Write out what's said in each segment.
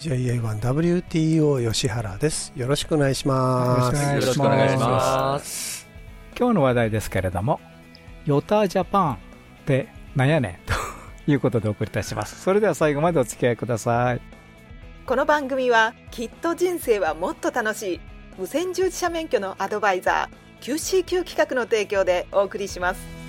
JA1WTO 吉原です。よろしくお願いします。よろしくお願いします今日の話題ですけれども、ヨタジャパンってなんやねん ということでお送りいたします。それでは最後までお付き合いください。この番組はきっと人生はもっと楽しい無線従事者免許のアドバイザー QCQ 企画の提供でお送りします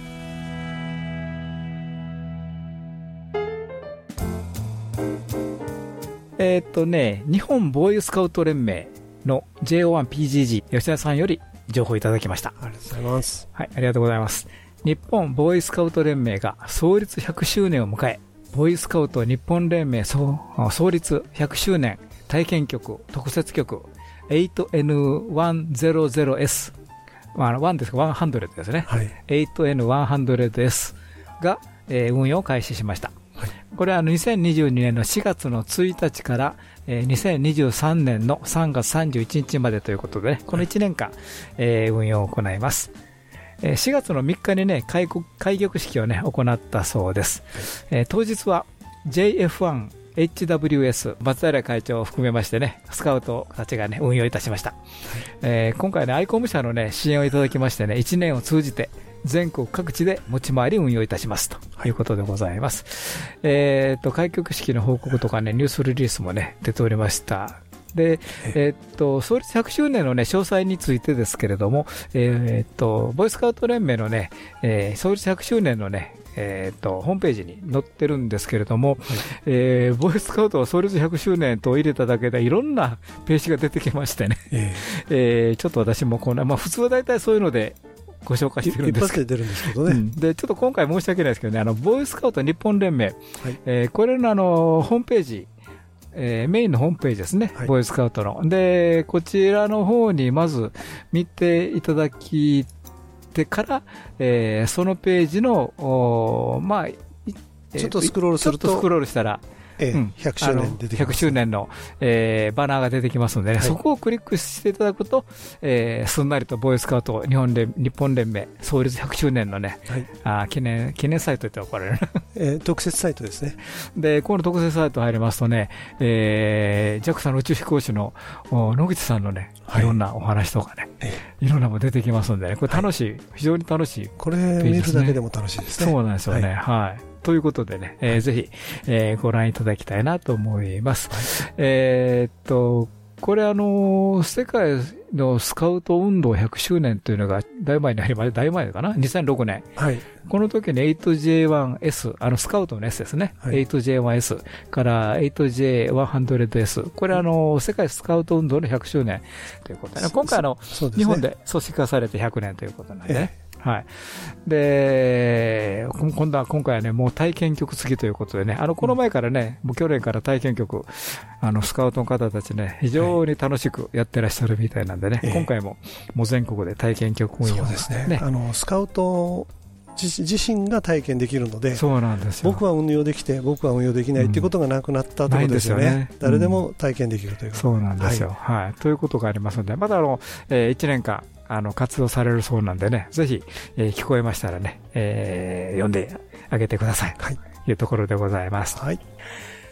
えーっとね、日本ボーイスカウト連盟の JO1PGG 吉田さんより情報いただきました。ありがとうございます。はい、ありがとうございます。日本ボーイスカウト連盟が創立100周年を迎え、ボーイスカウト日本連盟創創立100周年体験局特設局 8N100S、まあ、あの1ですか、100ですね。はい。8N100S が、えー運用を開始しました。これはあの2022年の4月の1日から、えー2023年の3月31日までということで、この1年間、えー運用を行います。えー4月の3日にね、開国開局式をね、行ったそうです。えー当日は JF1 HWS 松平会長を含めましてね、スカウトたちがね、運用いたしました。えー今回ね、アイコム社のね、支援をいただきましてね、1年を通じて、全国各地で持ち回り運用いたしますということでございます。えーっと、開局式の報告とかね、ニュースリリースもね、出ておりました。で、えーっと、創立100周年のね、詳細についてですけれども、えーっと、ボーイスカウト連盟のね、えー創立100周年のね、えーっと、ホームページに載ってるんですけれども、えーボーイスカウト創立100周年と入れただけでいろんなページが出てきましてね、ええ。ーちょっと私もこんな、まあ普通は大体そういうのでご紹え介してるん一です。けど、発で出るんですけどね。うん。で、ちょっと今回申し訳ないですけどね、あの、ボーイスカウト日本連盟、はい。えーこれのあの、ホームページ、えーメインのホームページですね、はい。ボーイスカウトの。で、こちらの方にまず見ていただきてから、えーそのページの、まあ、ちょっとスクロールすると。ちょっとスクロールしたら、ええうん100周年出てき100ます。周年の、えーバナーが出てきますのでね、はいそこをクリックしていただくと、えーすんなりとボーイスカウト日本連日本連盟創立100周年のね、はい。あー記念、記念サイトって怒られる。ええ特設サイトですね。で、この特設サイト入りますとね、えー、JAXA の宇宙飛行士のお野口さんのね、はいいろんなお話とかね、えいろんなもの出てきますんでね、これ楽しい、非常に楽しい。これ見るだけでも楽しいですね。そうなんですよね。はいはい。ということでね、えーぜひ、えーご覧いただきたいなと思います。えーっと、これあのー世界のスカウト運動100周年というのが、だいぶ前にありま大前かな ?2006 年。はい。この時に 8J1S、あのスカウトの S ですね。はい 8J1S から 8J100S。これあの、世界スカウト運動の100周年ということで、ね、今回あの。日本で組織化されて100年ということなんでね。えはい。で、こ今度は、今回はね、もう体験局付きということでね、あの、この前からね、もう去年から体験局、あの、スカウトの方たちね、非常に楽しくやってらっしゃるみたいなんでね、ええ今回も、もう全国で体験局運用そうですね。あの、スカウト自自身が体験できるので、そうなんですよ。僕は運用できて、僕は運用できないっていうことがなくなったところですよねないんですよね。誰でも体験できるということそうなんですよ。はい。ということがありますので、まだあの、え1年間、あの、活動されるそうなんでね、ぜひ、えー聞こえましたらね、えー読んであげてください。はい。というところでございます。はい。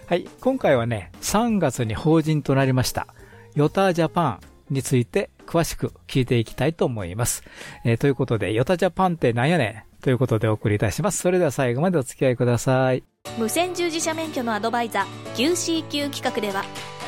はい。今回はね、3月に法人となりました、ヨタジャパンについて詳しく聞いていきたいと思います。えーということで、ヨタジャパンってなんやねん？ということでお送りいたします。それでは最後までお付き合いください。無線従事者免許のアドバイザー QCQ 企画では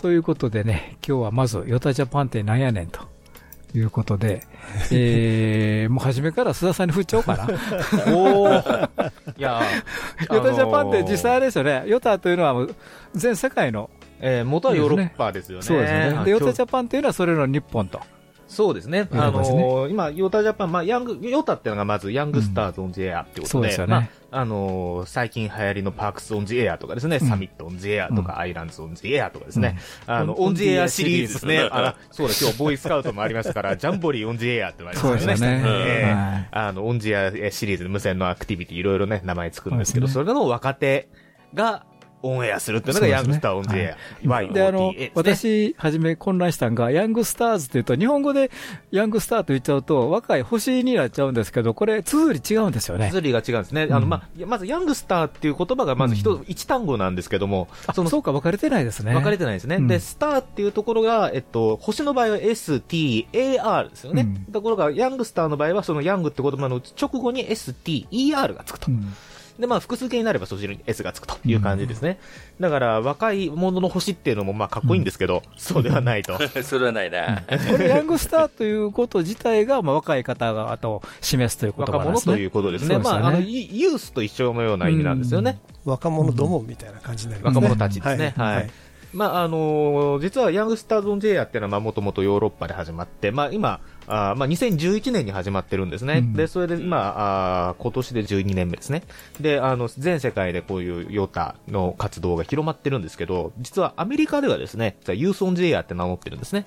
ということでね、今日はまず、 YOTA Japan ってなんやねんということで、えー、もう初めから須田さんに振っちゃおうかな。おー いやー YOTA Japan ってあのー実際あれですよね、 YOTA というのは全世界の、えー元はヨーロッパですよね。そうですよね。あで、 YOTA Japan っていうのはそれの日本と。そうですね。あのー今、ヨタジャパン、まあ、ヤング、ヨタっていうのがまず、 Youngsters On The Air ってことで、そうですよねまあ、あのー最近流行りの Parks On The Air とかですね、うん。 Summit On The Air とか、 Islands On The Air とかですね、あの、うんオンジエアシリーズですね。あそうだ、今日ボーイスカウトもありますから、 Jamboree On The Air って言われまよね。ですすよね。ええ。はい。あの、オンジエアシリーズで無線のアクティビティいろいろね、名前つくんですけど、そそれの若手がオンエアするっていうのが Youngster On The Air。で、あの私、初め混乱したんが、 Youngsters って言うと、日本語でヤングスターと言っちゃうと、若い星になっちゃうんですけど、これ、綴り違うんですよね。綴りが違うんですね。んあの、まあ、まず、 Youngster っていう言葉がまず一、うん一単語なんですけども、あその、そうか、分かれてないですね。分かれてないですね。うんで、スターっていうところが、えっと、星の場合は S, T, A, R ですよね。うんところが、ヤングスターの場合は、そのヤングって言葉の直後に S, T, E, R がつくと。うんで、まあ、複数形になればそちらに S がつくという感じですね。だから、若い者の星っていうのも、まあ、かっこいいんですけど、そうではないと。それはないな。これ、ヤングスターということ自体が、まあ、若い方々を示すという言葉若なんですね。者ということですね。すよねまあ、あの、ユユースと一緒のような意味なんですよね。若者どもみたいな感じになりますね。若者たちですね。はい。はいまあ、あのー実はヤングスターズ・オン・ジェイアっていうのは、まあ、もともとヨーロッパで始まって、まあ、今、あーまあ、2011年に始まってるんですね。うんで、それで今、あー今年で12年目ですね。で、あの、全世界でこういうヨタの活動が広まってるんですけど、実はアメリカではですね、ユース・オン・ジェイアって名乗ってるんですね。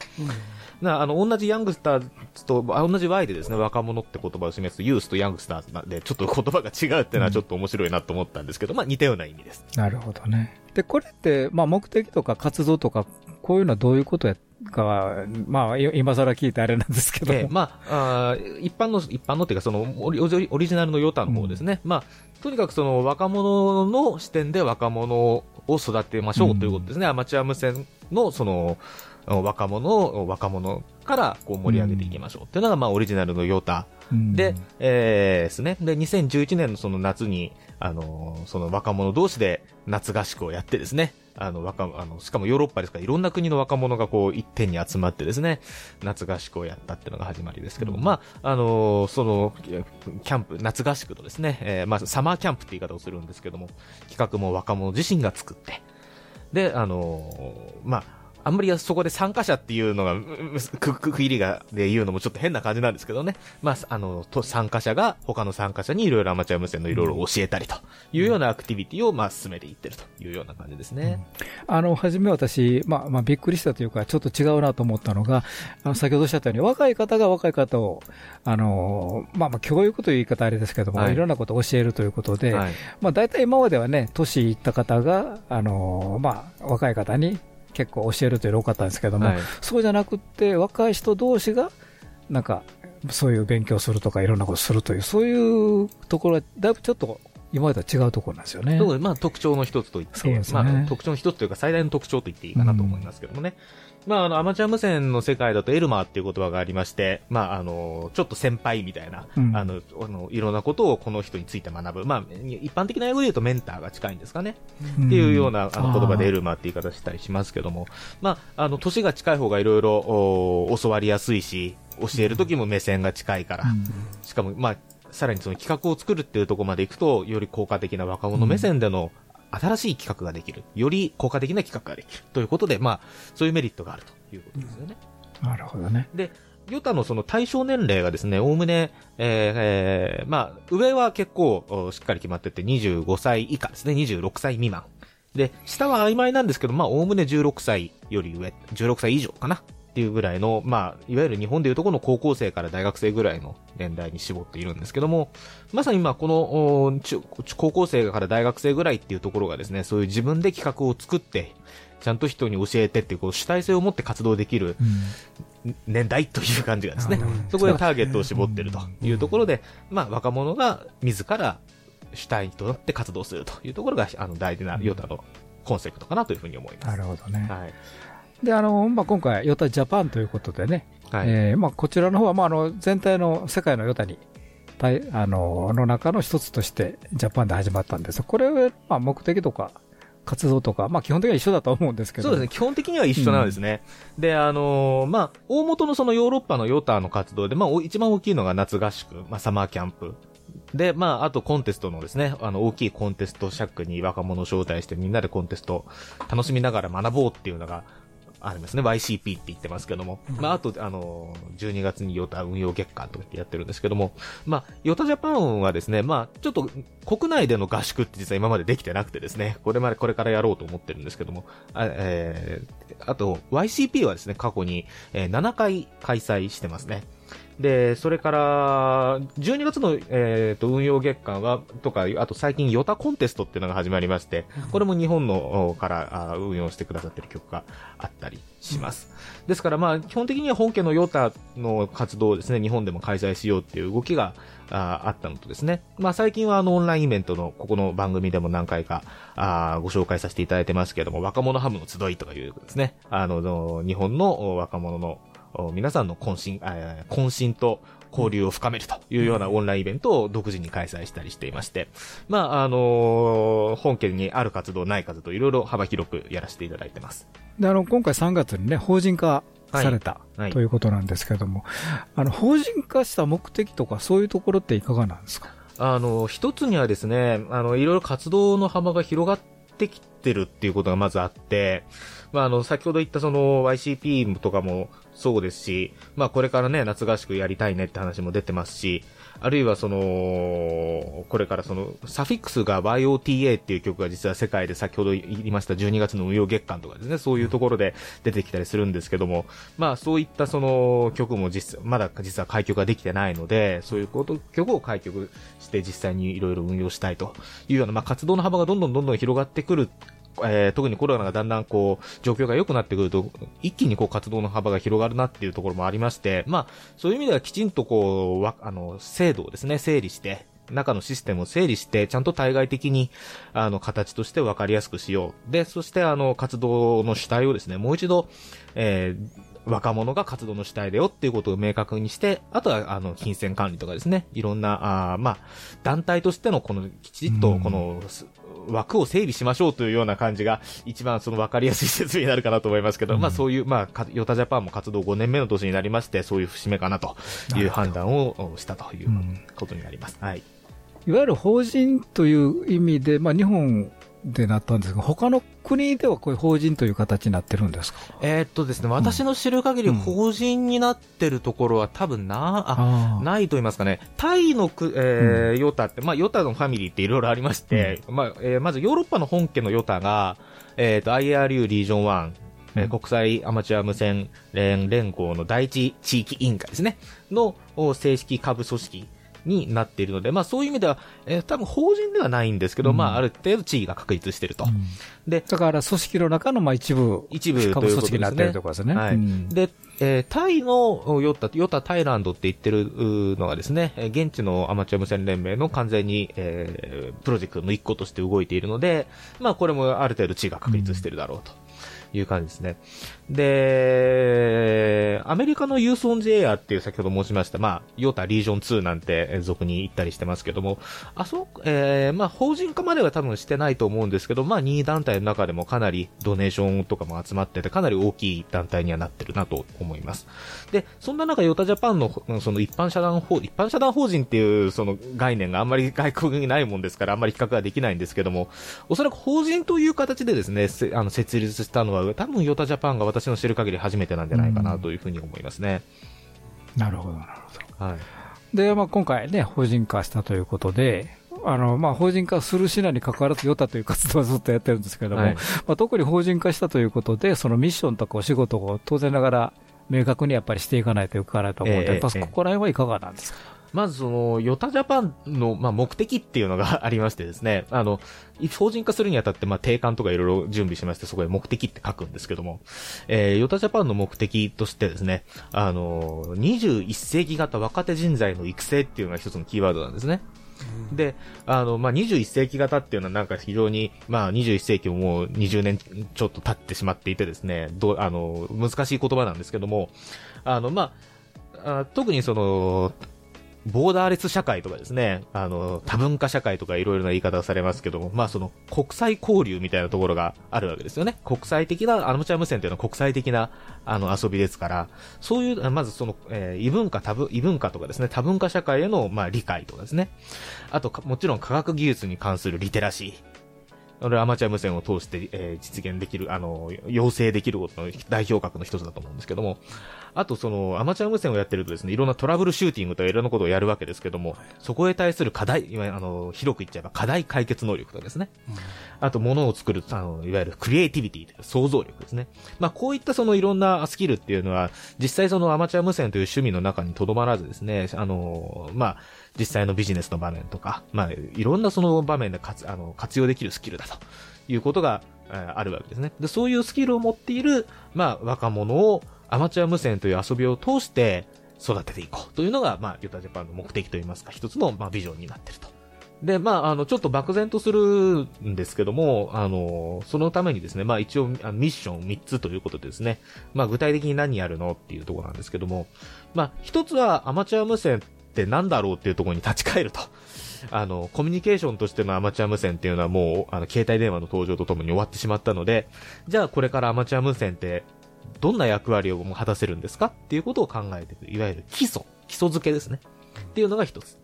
なあの、同じヤングスターズと、あ同じ Y でですね、若者って言葉を示すユースとヤングスターズなんで、ちょっと言葉が違うっていうのはちょっと面白いなと思ったんですけど、まあ似たような意味です。なるほどね。で、これって、まあ、目的とか活動とか、こういうのはどういうことやかは、まあ、い今更聞いてあれなんですけども。ええまあ、あー一般の、一般のっていうか、そのオリ、オリオリジナルのヨタの方ですね。まあ、とにかくその若者の視点で若者を育てましょうということですね。アマチュア無線の、その、若者を、若者からこう盛り上げていきましょうっていうのが、まあ、オリジナルのヨタうんで、えーですね。で、2011年のその夏に、あのーその若者同士で夏合宿をやってですね、あの、若、あの、しかもヨーロッパですから、いろんな国の若者がこう、一点に集まってですね、夏合宿をやったっていうのが始まりですけども、まあ、あのーその、キャンプ、夏合宿とですね、えーまあ、サマーキャンプって言い方をするんですけども、企画も若者自身が作って、で、あのーまあ、あんまりそこで参加者っていうのが、ううく、く、区切りが、で言うのもちょっと変な感じなんですけどね。まあ、あの、と、参加者が、他の参加者にいろいろアマチュア無線のいろいろ教えたりというようなアクティビティを、まあ、進めていってるというような感じですね。あの、初め私、まあ、まあ、びっくりしたというか、ちょっと違うなと思ったのが、あの、先ほどおっしゃったように、若い方が若い方を、あの、まあ、まあ、教育という言い方あれですけども、はいい、ろんなことを教えるということで、はい。まあ、大体今まではね、年いった方が、あの、まあ、若い方に結構教えるというのが多かったんですけども、はいそうじゃなくって、若い人同士が、なんか、そういう勉強するとか、いろんなことするという、そういうところは、だいぶちょっと、今までとは違うところなんですよね。まあ、特徴の一つと言って、ねまあ、特徴の一つというか最大の特徴と言っていいかなと思いますけどもね。まあ、あの、アマチュア無線の世界だとエルマーっていう言葉がありまして、まあ、あの、ちょっと先輩みたいな、うんあの、あの、いろんなことをこの人について学ぶ。まあ、一般的な英語で言うとメンターが近いんですかね。うんっていうようなあの言葉でエる。ルマーって言い方したりしますけども、まあ、あの、年が近い方がいろいろお教わりやすいし、教える時も目線が近いから、うんしかも、まあ、さらにその企画を作るっていうところまで行くと、より効果的な若者目線での新しい企画ができる。より効果的な企画ができる。ということで、まあ、そういうメリットがあるということですよね。なるほどね。で、ヨタのその対象年齢がですね、おおむね、えーえーまあ、上は結構おしっかり決まってて25歳以下ですね、26歳未満。で、下は曖昧なんですけど、まあ、おおむね16歳より上、16歳以上かなっていうぐらいの、まあ、いわゆる日本でいうところの高校生から大学生ぐらいの年代に絞っているんですけども、まさに今この、高校生から大学生ぐらいっていうところがですね、そういう自分で企画を作って、ちゃんと人に教えてっていう、こう主体性を持って活動できる年代という感じがですねなるほど、そこでターゲットを絞ってるというところで、まあ若者が自ら主体となって活動するというところが、あの大事なヨタのコンセプトかなというふうに思います。なるほどね。はい。で、あの、まあ、今回、ヨタジャパンということでね、はい。えーまあ、こちらの方は、まあ、あの、全体の世界のヨタに、対あの、の中の一つとして、ジャパンで始まったんですこれは、まあ、目的とか、活動とか、まあ基本的には一緒だと思うんですけど。そうですね、基本的には一緒なんですね。で、あのーまあ、大元のそのヨーロッパのヨタの活動で、まあ、お一番大きいのが夏合宿、まあ、サマーキャンプ。で、まあ、あとコンテストのですね、あの、大きいコンテスト尺に若者を招待してみんなでコンテスト楽しみながら学ぼうっていうのが、ありますね。YCP って言ってますけども。まあ、あと、あの、12月にヨタ運用月間とかってやってるんですけども、まあ、ヨタジャパンはですね、まあ、ちょっと国内での合宿って実は今までできてなくてですね、これまでこれからやろうと思ってるんですけども、あ,、えー、あと、YCP はですね、過去に、えー7回開催してますね。で、それから、12月の、えー、と運用月間は、とか、あと最近、ヨタコンテストっていうのが始まりまして、これも日本のおからあ運用してくださってる曲があったりします。ですから、まあ、基本的には本家のヨタの活動をですね、日本でも開催しようっていう動きがああったのとですね、まあ、最近はあの、オンラインイベントの、ここの番組でも何回か、あご紹介させていただいてますけども、若者ハムの集いとかいうですね、あの、の日本のお若者のお皆さんの渾身、あ渾身と交流を深めるというようなオンラインイベントを独自に開催したりしていまして、まあ、あの本家にある活動、ない活動、いろいろ幅広くやらせていただいてます。で、あの、今回3月にね、法人化された、はい。ということなんですけれども、あの、法人化した目的とか、そういうところっていかがなんですか？あの、一つにはですね、あの、いろいろ活動の幅が広がってきてるっていうことがまずあって、まあ、あの、先ほど言ったその YCP とかもそうですし、まあ、これからね、夏合宿やりたいねって話も出てますし、あるいはその、これからその、サフィックスが YOTA っていう曲が実は世界で先ほど言いました12月の運用月間とかですね、そういうところで出てきたりするんですけども、まあそういったその曲も実まだ実は開曲ができてないので、そういうこと、曲を開曲して実際にいろいろ運用したいというような、まあ活動の幅がどんどんどんどん広がってくるえー特にコロナがだんだんこう、状況が良くなってくると、一気にこう活動の幅が広がるなっていうところもありまして、まあ、そういう意味ではきちんとこう、わあの、制度をですね、整理して、中のシステムを整理して、ちゃんと対外的に、あの、形として分かりやすくしよう。で、そしてあの、活動の主体をですね、もう一度、えー若者が活動の主体だよっていうことを明確にして、あとは、あの、金銭管理とかですね、いろんな、あまあ、団体としてのこの、きちっと、この、枠を整備しましょうというような感じが、一番その分かりやすい説明になるかなと思いますけど、まあそういう、まあ、かヨタジャパンも活動5年目の年になりまして、そういう節目かなという判断をおしたということになります。はい。いわゆる法人という意味で、まあ日本でなったんですが、他の国ではこういう法人という形になってるんですか？えーっとですね、私の知る限りうん。法人になってるところは多分な、あ、ああないと言いますかね、タイのく、えーヨタって、まあ、ヨタのファミリーっていろいろありまして、まあ、えーまずヨーロッパの本家のヨタが、えっ、と、IRU リージョン1、えーうん。国際アマチュア無線連連合の第一地域委員会ですね、のお正式下部組織になっているので、まあそういう意味では、えー多分法人ではないんですけど、うんまあある程度地位が確立していると。うんで、だから組織の中のまあ一部、一部という下部組織になってるところですね。はいうんで、えータイのヨタ、ヨタタイランドって言ってるのがですね、えー現地のアマチュア無線連盟の完全に、えープロジェクトの一個として動いているので、まあこれもある程度地位が確立してるだろうと。いう感じですね。で、アメリカのユースオンジエアっていう先ほど申しました、まあ、ヨタリージョン2なんてえ俗に言ったりしてますけども、あそ、えーまあ、法人化までは多分してないと思うんですけど、まあ、任意団体の中でもかなりドネーションとかも集まってて、かなり大きい団体にはなってるなと思います。で、そんな中、ヨタジャパンの、その一般社団法、一般社団法人っていうその概念があんまり外国にないもんですから、あんまり比較はできないんですけども、おそらく法人という形でですね、あの、設立したのは、多分ヨタジャパンが私の知る限り初めてなんじゃないかなというふうに思いますね。なるほど、なるほど。はい。で、まあ、今回ね、法人化したということで、あの、まあ、法人化するしないに関わらず、ヨタという活動はずっとやってるんですけれども、はいまあ、特に法人化したということで、そのミッションとかお仕事を当然ながら明確にやっぱりしていかないといけないと思うんで、ええええまずここら辺はいかがなんですか、まずその、ヨタジャパンの、まあ、目的っていうのがありましてですね、あの、法人化するにあたって、まあ、定款とかいろいろ準備しまして、そこで目的って書くんですけども、えー、ヨタジャパンの目的としてですね、あの、21世紀型若手人材の育成っていうのが一つのキーワードなんですね。で、あの、まあ、21世紀型っていうのはなんか非常に、まあ、21世紀ももう20年ちょっと経ってしまっていてですね、どう、あの、難しい言葉なんですけども、あの、まあ、あ特にその、ボーダーレス社会とかですね、あの、多文化社会とかいろいろな言い方をされますけども、まあその国際交流みたいなところがあるわけですよね。国際的な、アマチュア無線というのは国際的な、あの、遊びですから、そういう、まずその、えー異文化、多文、異文化とかですね、多文化社会への、まあ理解とかですね。あと、もちろん科学技術に関するリテラシー。これアマチュア無線を通して、えー実現できる、あの、要請できることの代表格の一つだと思うんですけども、あとその、アマチュア無線をやってるとですね、いろんなトラブルシューティングとかいろんなことをやるわけですけども、そこへ対する課題、いわゆるあの、広く言っちゃえば課題解決能力とかですね。あと、物を作る、あの、いわゆるクリエイティビティというか想像力ですね。まあ、こういったそのいろんなスキルっていうのは、実際そのアマチュア無線という趣味の中にとどまらずですね、あの、まあ、実際のビジネスの場面とか、まあ、いろんなその場面で活あの活用できるスキルだということが、えーあるわけですね。で、そういうスキルを持っている、まあ、若者をアマチュア無線という遊びを通して育てていこうというのが、まあ、ユタジャパンの目的といいますか、一つの、まあ、ビジョンになってると。で、まあ、あの、ちょっと漠然とするんですけども、あの、そのためにですね、まあ一応、ミッション3つということでですね、まあ具体的に何やるのっていうところなんですけども、まあ一つはアマチュア無線って何だろうっていうところに立ち返ると。あの、コミュニケーションとしてのアマチュア無線っていうのはもう、あの、携帯電話の登場とともに終わってしまったので、じゃあこれからアマチュア無線って、どんな役割を果たせるんですかっていうことを考えていく。いわゆる基礎、基礎付けですね。っていうのが一つ。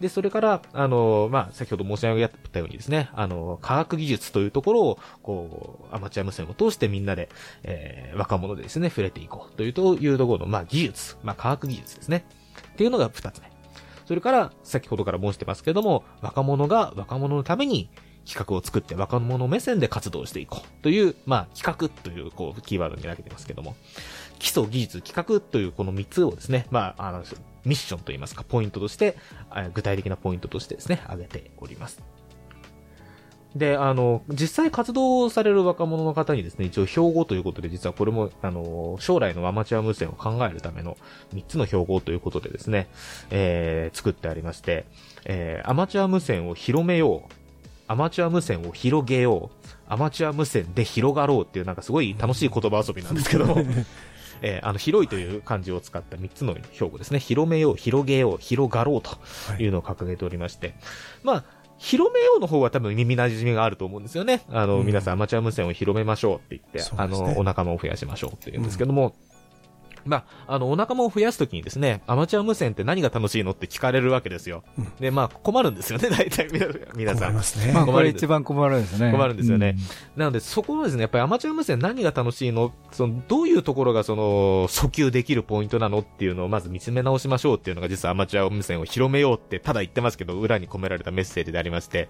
で、それから、あの、まあ、先ほど申し上げたようにですね、あの、科学技術というところを、こう、アマチュア無線を通してみんなで、えー、若者でですね、触れていこうというというところの、まあ、技術、まあ、科学技術ですね。っていうのが二つ目。それから、先ほどから申してますけども、若者が若者のために企画を作って若者目線で活動していこうという、まあ、企画という、こう、キーワードに挙げてますけども、基礎技術企画というこの3つをですね、まあ、あの、ミッションといいますか、ポイントとして、具体的なポイントとしてですね、挙げております。で、あの、実際活動される若者の方にですね、一応標語ということで、実はこれも、あの、将来のアマチュア無線を考えるための3つの標語ということでですね、えー、作ってありまして、えー、アマチュア無線を広めよう。アマチュア無線を広げよう。アマチュア無線で広がろうっていうなんかすごい楽しい言葉遊びなんですけども、えーあの、広いという漢字を使った3つの標語ですね。広めよう、広げよう、広がろうというのを掲げておりまして、まあ、広めようの方は多分耳馴染みがあると思うんですよね。あの、うん皆さんアマチュア無線を広めましょうって言って、ねの、お仲間を増やしましょうって言うんですけども、まあ、あの、お仲間を増やすときにですね、アマチュア無線って何が楽しいのって聞かれるわけですよ。うんで、まあ、困るんですよね、大体皆皆さん困りま。すね。まあ、これ一番困るんですね。困るんですよねなので、そこはですね、やっぱりアマチュア無線何が楽しいの？その、どういうところがその、訴求できるポイントなのっていうのをまず見つめ直しましょうっていうのが実はアマチュア無線を広めようってただ言ってますけど、裏に込められたメッセージでありまして、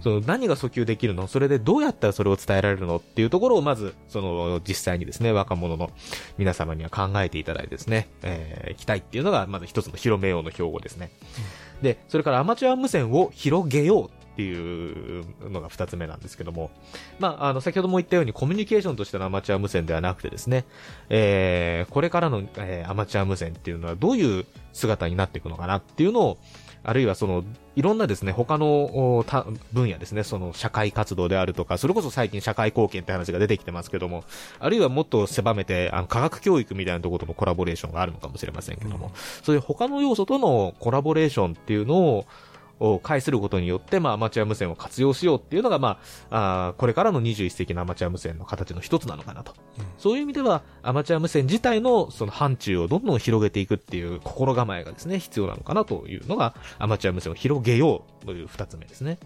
その何が訴求できるの？それでどうやったらそれを伝えられるの？っていうところをまず、その実際にですね、若者の皆様には考えていただいてですね、えー、いきたいっていうのがまず一つの広めようの標語ですね。で、それからアマチュア無線を広げようっていうのが二つ目なんですけども、まあ、あの、先ほども言ったようにコミュニケーションとしてのアマチュア無線ではなくてですね、えー、これからの、えーアマチュア無線っていうのはどういう姿になっていくのかなっていうのを、あるいはその、いろんなですね、他の分野ですね、その社会活動であるとか、それこそ最近社会貢献って話が出てきてますけども、あるいはもっと狭めて、あの、科学教育みたいなところとのコラボレーションがあるのかもしれませんけども、そういう他の要素とのコラボレーションっていうのを、を介することによって、まあ、アマチュア無線を活用しようっていうのが、まあ、あーこれからの21世紀のアマチュア無線の形の一つなのかなと。そういう意味では、アマチュア無線自体のその範疇をどんどん広げていくっていう心構えがですね、必要なのかなというのが、アマチュア無線を広げようという二つ目ですね。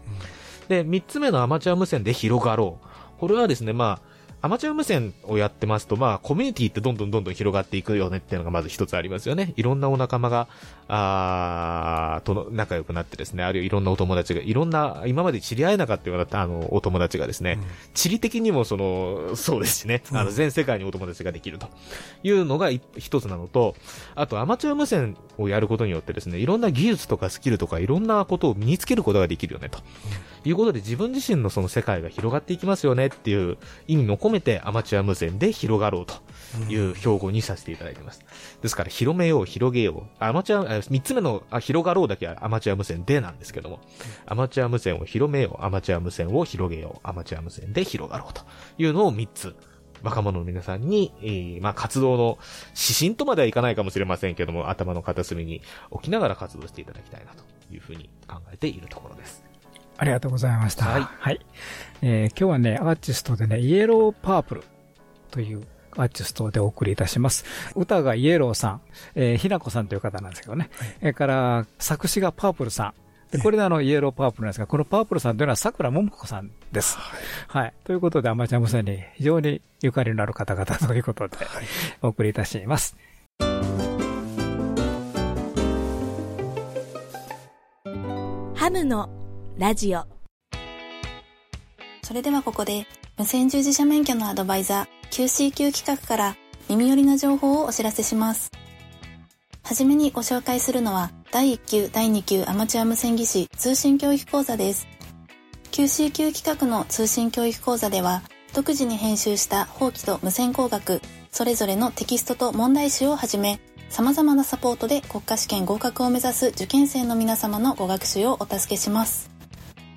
で、三つ目のアマチュア無線で広がろう。これはですね、まあ、アマチュア無線をやってますと、まあ、コミュニティってどんどんどんどん広がっていくよねっていうのがまず一つありますよね。いろんなお仲間が、あーとの仲良くなってですね、あるいはいろんなお友達が、いろんな、今まで知り合えなかったような、あの、お友達がですね、地理的にもその、そうですしね、あの、全世界にお友達ができると。いうのがい一つなのと、あとアマチュア無線をやることによってですね、いろんな技術とかスキルとかいろんなことを身につけることができるよね、ということで自分自身のその世界が広がっていきますよねっていう意味も込めてアマチュア無線で広がろうという標語にさせていただいています。ですから広めよう、広げよう。アマチュア、あ三つ目のあ広がろうだけはアマチュア無線でなんですけども、アマチュア無線を広めよう、アマチュア無線を広げよう、アマチュア無線で広がろうというのを三つ若者の皆さんに、えーまあ、活動の指針とまではいかないかもしれませんけども、頭の片隅に置きながら活動していただきたいなというふうに考えているところです。ありがとうございました。はいえー今日はね、アーティストでね、イエローパープルというアーティストでお送りいたします。歌がイエローさん、えーひなこさんという方なんですけどね。それから、作詞がパープルさん。で、これであの、イエローパープルなんですが、このパープルさんというのは桜ももこさんです。はい。ということで、アマチュア無線に非常にゆかりのある方々ということで、お送りいたします。ハムのラジオそれではここで、無線従事者免許のアドバイザー QCQ 企画から耳寄りな情報をお知らせします。はじめにご紹介するのは、第1級、第2級アマチュア無線技師通信教育講座です。QCQ 企画の通信教育講座では、独自に編集した法規と無線工学、それぞれのテキストと問題集をはじめ、様々なサポートで国家試験合格を目指す受験生の皆様のご学習をお助けします。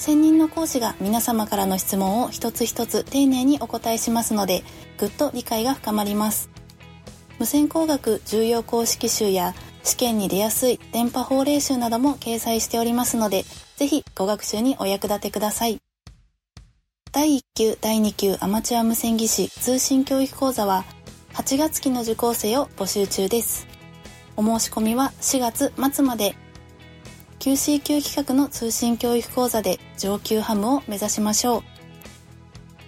専任の講師が皆様からの質問を一つ一つ丁寧にお答えしますので、ぐっと理解が深まります。無線工学重要公式集や試験に出やすい電波法令集なども掲載しておりますので、ぜひご学習にお役立てください。第1級、第2級アマチュア無線技師通信教育講座は8月期の受講生を募集中です。お申し込みは4月末まで QCQ 企画の通信教育講座で上級ハムを目指しましょう。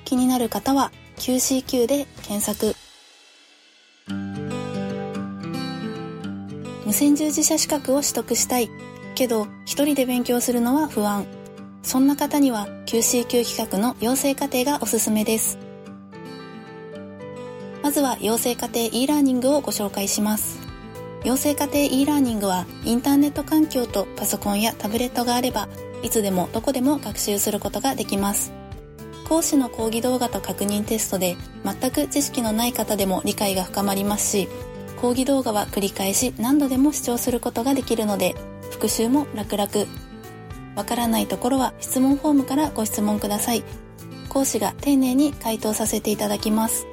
気になる方は QCQ で検索。無線従事者資格を取得したい。けど、一人で勉強するのは不安。そんな方には QCQ 企画の養成課程がおすすめです。まずは養成課程 e ラーニングをご紹介します。養成課程 e ラーニングはインターネット環境とパソコンやタブレットがあればいつでもどこでも学習することができます。講師の講義動画と確認テストで全く知識のない方でも理解が深まりますし講義動画は繰り返し何度でも視聴することができるので復習も楽々。わからないところは質問フォームからご質問ください。講師が丁寧に回答させていただきます。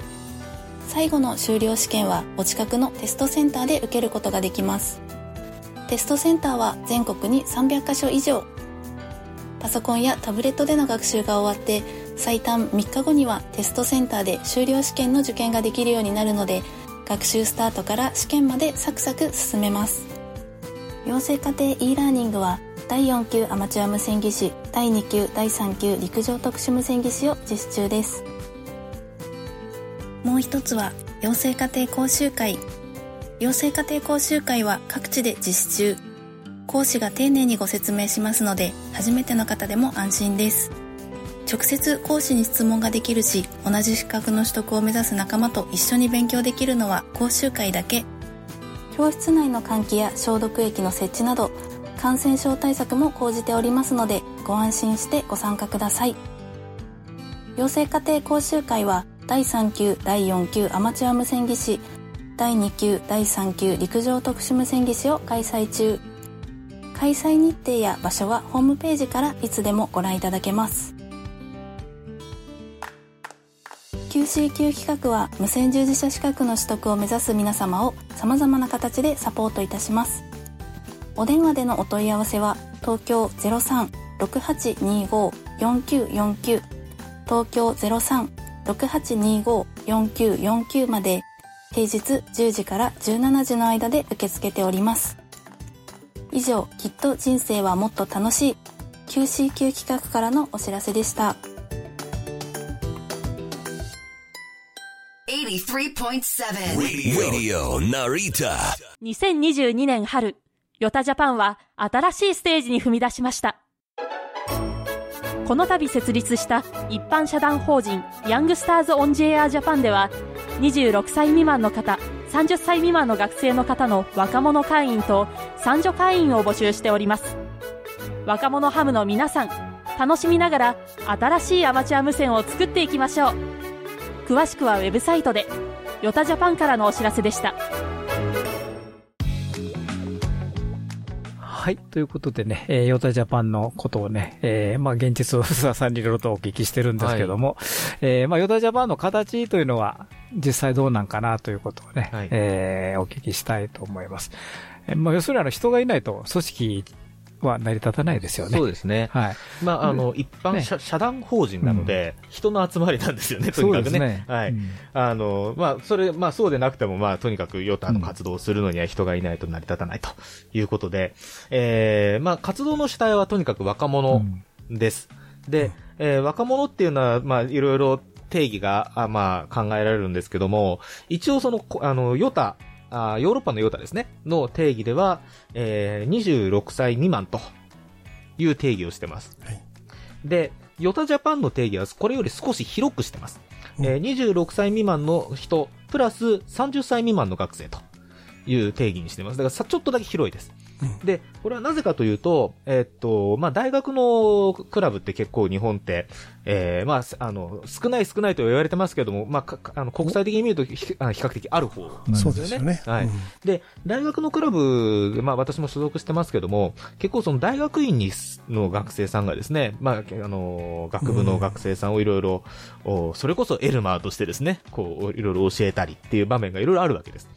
最後の修了試験はお近くのテストセンターで受けることができます。テストセンターは全国に300カ所以上。パソコンやタブレットでの学習が終わって最短3日後にはテストセンターで修了試験の受験ができるようになるので学習スタートから試験までサクサク進めます。養成課程 e ラーニングは第4級アマチュア無線技師第2級第3級陸上特殊無線技師を実施中です。もう一つは養成家庭講習会。養成家庭講習会は各地で実施中。講師が丁寧にご説明しますので初めての方でも安心です。直接講師に質問ができるし同じ資格の取得を目指す仲間と一緒に勉強できるのは講習会だけ。教室内の換気や消毒液の設置など感染症対策も講じておりますのでご安心してご参加ください。養成家庭講習会は第3級第4級アマチュア無線技師。第2級第3級陸上特殊無線技師を開催中。開催日程や場所はホームページからいつでもご覧いただけます。QCQ 企画は無線従事者資格の取得を目指す皆様を様々な形でサポートいたします。お電話でのお問い合わせは東京03-6825-4949東京03-6825-4949まで平日10時から17時の間で受け付けております以上きっと人生はもっと楽しい QCQ 企画からのお知らせでした83.7 Radio Narita. 2022年春、ヨタジャパンは新しいステージに踏み出しました。この度設立した一般社団法人ヤングスターズ・オン・ジェア・ジャパンでは26歳未満の方、30歳未満の学生の方の若者会員と三女会員を募集しております。若者ハムの皆さん、楽しみながら新しいアマチュア無線を作っていきましょう。詳しくはウェブサイトで、ヨタジャパンからのお知らせでした。はい。ということでね、えー、ヨタジャパンのことをね、えー、まあ、現実を須田さんにいろいろとお聞きしてるんですけども、はい、えー、まあ、ヨタジャパンの形というのは、実際どうなんかなということをね、はい、えー、お聞きしたいと思います。えー、まあ、要するにあの、人がいないと組織は成り立たないですよね。そうですね。はい。まあ、あの、一般社,、社団法人なので、人の集まりなんですよね、とにかくね。ねはい。あの、まあ、それ、まあ、そうでなくても、まあ、とにかくヨタの活動をするのには人がいないと成り立たないということで、えー、まあ、活動の主体はとにかく若者です。で、えー、若者っていうのは、まあ、いろいろ定義が、あまあ、考えられるんですけども、一応その、あの、ヨタあヨーロッパのヨタですね、の定義では、えー、26歳未満という定義をしてます。はい、で、ヨタジャパンの定義はこれより少し広くしてます。うん、えー、26歳未満の人、プラス30歳未満の学生という定義にしてます。だからさ、ちょっとだけ広いです。で、これはなぜかというと、えー、っと、まあ、大学のクラブって結構日本って、えー、まあ、あの、少ない少ないと言われてますけども、まあ、あの、国際的に見ると比較的ある方なんですよね。そうですよね。はい、うん。で、大学のクラブ、まあ、私も所属してますけども、結構その大学院に、の学生さんがですね、まあ、あの、学部の学生さんをいろいろ、それこそエルマーとしてですね、こう、いろいろ教えたりっていう場面がいろいろあるわけです。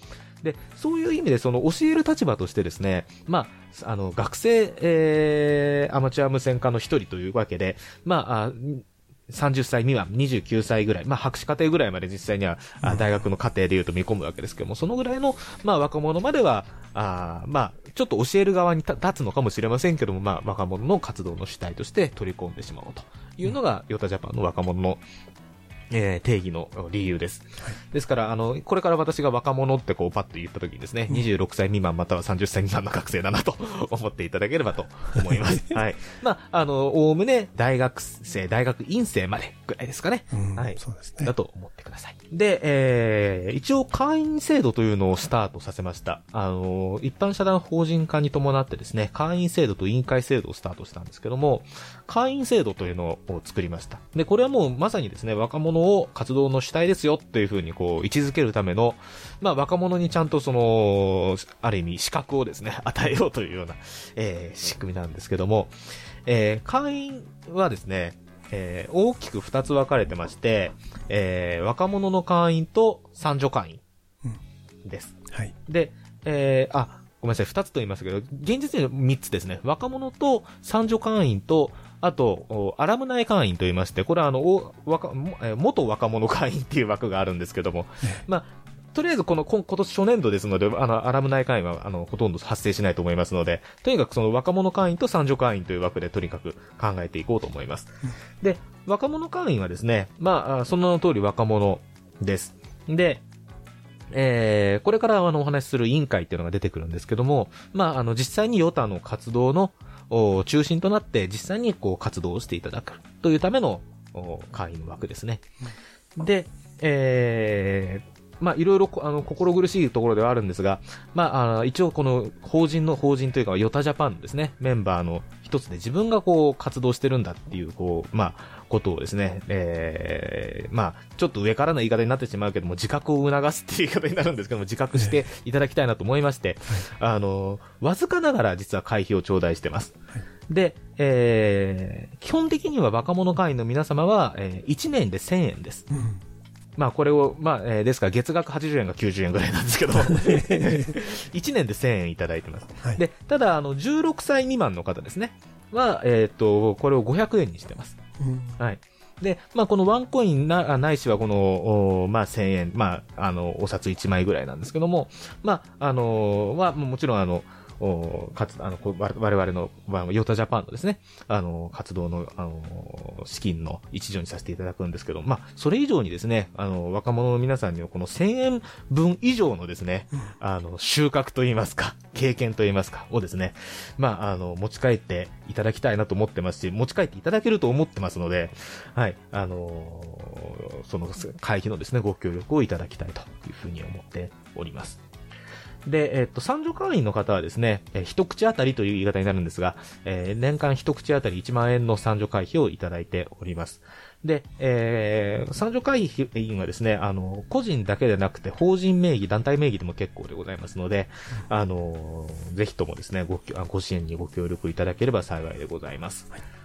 で、そういう意味でその教える立場としてですね、まあ、あの、学生、えー、アマチュア無線化の一人というわけで、まあ、30歳未満、29歳ぐらい、まあ、博士課程ぐらいまで実際には、大学の課程で言うと見込むわけですけども、そのぐらいの、まあ、若者までは、あまあ、ちょっと教える側に立つのかもしれませんけども、まあ、若者の活動の主体として取り込んでしまおうというのが、ヨタジャパンの若者のえー、定義の理由です。はい、ですから、あの、これから私が若者ってこうパッと言った時にですね、うん、26歳未満または30歳未満の学生だなと 思っていただければと思います。はい。まあ、あの、おおむね大学生、大学院生までぐらいですかね。うん、はい。そうですね。だと思ってください。で、えー、一応会員制度というのをスタートさせました。あの、一般社団法人化に伴ってですね、会員制度と委員会制度をスタートしたんですけども、会員制度というのを作りました。で、これはもうまさにですね、若者を活動の主体ですよっていうふうにこう位置づけるための、まあ若者にちゃんとその、ある意味資格をですね、与えようというような、えー、仕組みなんですけども、えー、会員はですね、えー、大きく二つ分かれてまして、えー、若者の会員と三女会員です。うん、はい。で、えー、あ、ごめんなさい、二つと言いましたけど、現実には三つですね。若者と三女会員と、あと、アラムナイ会員と言いまして、これはあの、若元若者会員っていう枠があるんですけども、まあ、とりあえずこの今年初年度ですので、あの、アラムナイ会員は、あの、ほとんど発生しないと思いますので、とにかくその若者会員と三女会員という枠でとにかく考えていこうと思います。で、若者会員はですね、まあ、その名の通り若者です。で、えー、これからあのお話しする委員会っていうのが出てくるんですけども、まあ、あの、実際にヨタの活動の、中心となって実際にこう活動をしていただくというための会員の枠ですね。で、えー、まあ、いろいろ、あの、心苦しいところではあるんですが、まあ、あ一応この法人の、法人というか、ヨタジャパンですね、メンバーの一つで自分がこう、活動してるんだっていう、こう、まあ、ことをですね、えー、まあ、ちょっと上からの言い方になってしまうけども、自覚を促すっていう言い方になるんですけども、自覚していただきたいなと思いまして、あの、わずかながら実は会費を頂戴してます。で、えー、基本的には若者会員の皆様は、えー、1年で1000円です。うんまあこれを、まあ、えー、ですから月額80円が90円ぐらいなんですけど、1年で1000円いただいてます。はい、で、ただ、あの、16歳未満の方ですね、は、えっ、ー、と、これを500円にしてます。うん、はい。で、まあ、このワンコインな、ないしはこの、まあ、1000円、まあ、あの、お札1枚ぐらいなんですけども、まあ、あの、は、もちろんあの、お活、あの、こう我我々の、まあ、ヨタジャパンのですね、あの、活動の、あの、資金の一助にさせていただくんですけど、まあ、それ以上にですね、あの、若者の皆さんにはこの1000円分以上のですね、あの、収穫といいますか、経験といいますか、をですね、まあ、あの、持ち帰っていただきたいなと思ってますし、持ち帰っていただけると思ってますので、はい、あのその会費のですね、ご協力をいただきたいというふうに思っております。で、えっと、三女会員の方はですね、えー一口当たりという言い方になるんですが、えー年間一口当たり1万円の三女会費をいただいております。で、えー、三女会員はですね、あの、個人だけでなくて、法人名義、団体名義でも結構でございますので、あの、ぜひともですね、ご、ご支援にご協力いただければ幸いでございます。はい。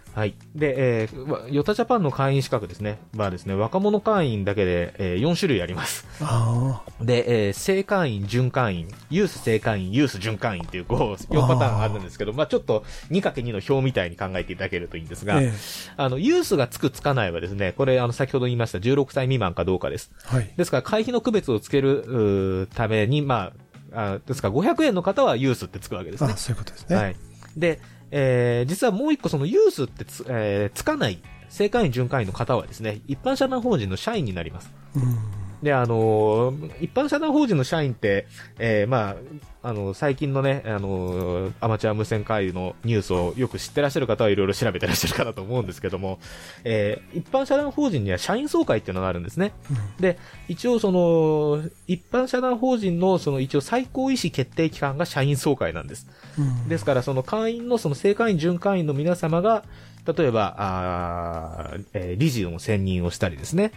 で、えーわ、ヨタジャパンの会員資格ですね、はですね、若者会員だけで、えー4種類あります。あで、えー正会員、準会員、ユース正会員、ユース準会員っていう、こう、4パターンあるんですけど、まあちょっと 2×2 の表みたいに考えていただけるといいんですが、ええあの、ユースがつくつかないはですね、これ、あの、先ほど言いました16歳未満かどうかです。はい。ですから、会費の区別をつけるために、まあ、あですから500円の方はユースってつくわけですねあ。そういうことですね。はい。で、えー、実はもう一個そのユースってつ、えーつかない正会員、準会員の方はですね、一般社団法人の社員になります。うん。で、あのー一般社団法人の社員って、えーまあ、あの最近のね、あのーアマチュア無線会のニュースをよく知ってらっしゃる方はいろいろ調べてらっしゃるかなと思うんですけども、えー一般社団法人には社員総会っていうのがあるんですね。で、一応その、一般社団法人のその一応最高意思決定機関が社員総会なんです。うんですから、その会員のその正会員、準会員の皆様が、例えば、あーえー理事の選任をしたりですね。